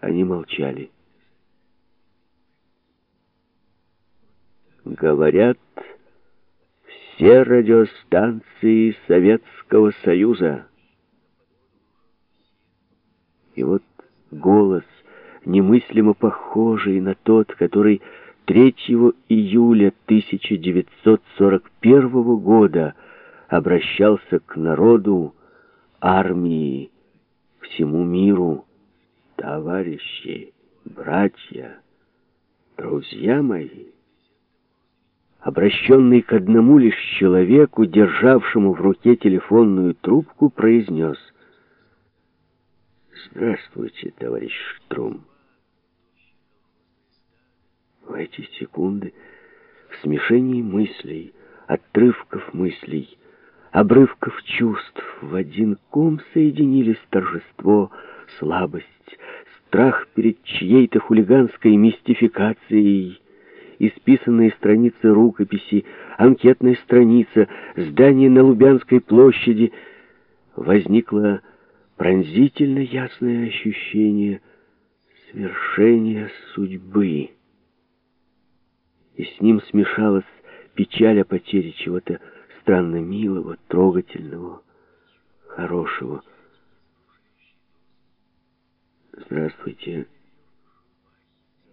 Они молчали. Говорят, все радиостанции Советского Союза. И вот голос, немыслимо похожий на тот, который 3 июля 1941 года обращался к народу, армии, всему миру. Товарищи, братья, друзья мои, обращенный к одному лишь человеку, державшему в руке телефонную трубку, произнес «Здравствуйте, товарищ Штрум». В эти секунды, в смешении мыслей, отрывков мыслей, обрывков чувств, в один ком соединились торжество, слабость, страх перед чьей-то хулиганской мистификацией, исписанные страницы рукописи, анкетная страница, здание на Лубянской площади, возникло пронзительно ясное ощущение свершения судьбы и с ним смешалась печаль о потере чего-то странно милого, трогательного, хорошего. Здравствуйте,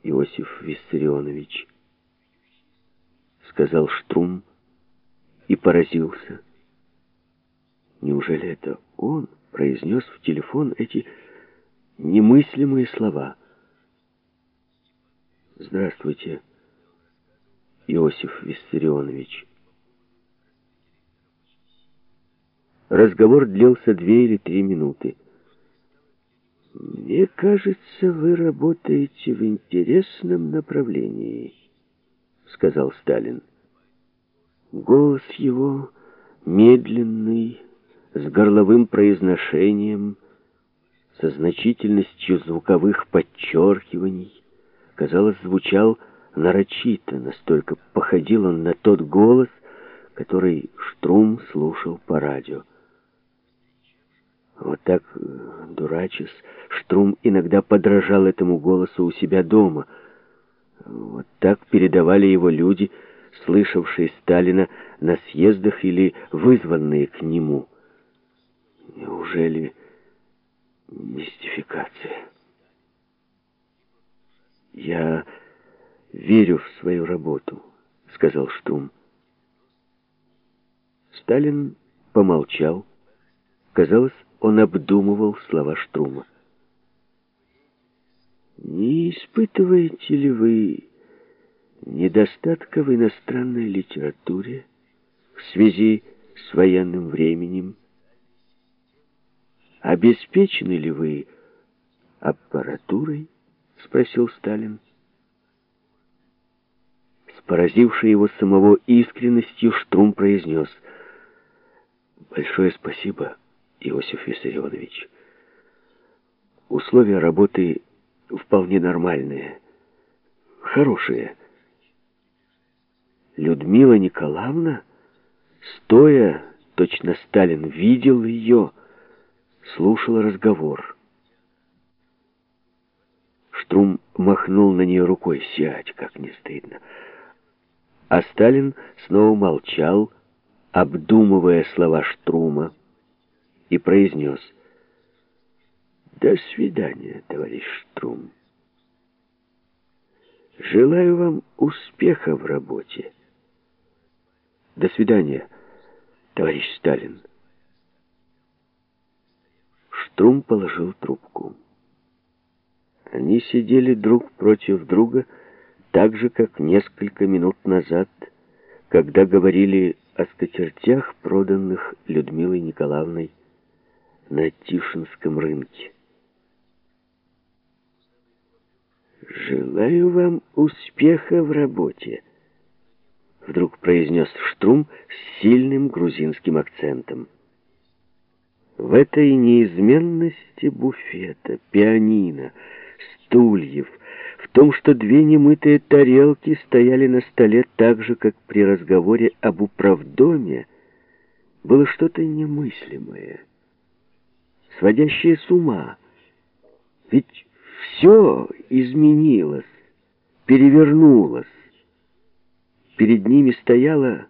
Иосиф Виссарионович, сказал Штрум и поразился. Неужели это он произнес в телефон эти немыслимые слова? Здравствуйте, Иосиф Виссарионович. Разговор длился две или три минуты. «Мне кажется, вы работаете в интересном направлении», — сказал Сталин. Голос его, медленный, с горловым произношением, со значительностью звуковых подчеркиваний, казалось, звучал нарочито, настолько походил он на тот голос, который Штрум слушал по радио. Вот так, дурачись, Штрум иногда подражал этому голосу у себя дома. Вот так передавали его люди, слышавшие Сталина на съездах или вызванные к нему. Неужели мистификация? Я верю в свою работу», — сказал Штум. Сталин помолчал. Казалось, он обдумывал слова Штрума. «Не испытываете ли вы недостатка в иностранной литературе в связи с военным временем? Обеспечены ли вы аппаратурой?» — спросил Сталин поразивший его самого искренностью, Штрум произнес «Большое спасибо, Иосиф Виссарионович. Условия работы вполне нормальные, хорошие. Людмила Николаевна, стоя, точно Сталин видел ее, слушала разговор». Штрум махнул на нее рукой. «Сядь, как не стыдно!» А Сталин снова молчал, обдумывая слова Штрума, и произнес «До свидания, товарищ Штрум. Желаю вам успеха в работе. До свидания, товарищ Сталин». Штрум положил трубку. Они сидели друг против друга, так же, как несколько минут назад, когда говорили о скатертях, проданных Людмилой Николаевной на Тишинском рынке. «Желаю вам успеха в работе», — вдруг произнес Штрум с сильным грузинским акцентом. В этой неизменности буфета, пианино, стульев — в том, что две немытые тарелки стояли на столе так же, как при разговоре об управдоме, было что-то немыслимое, сводящее с ума. Ведь все изменилось, перевернулось. Перед ними стояла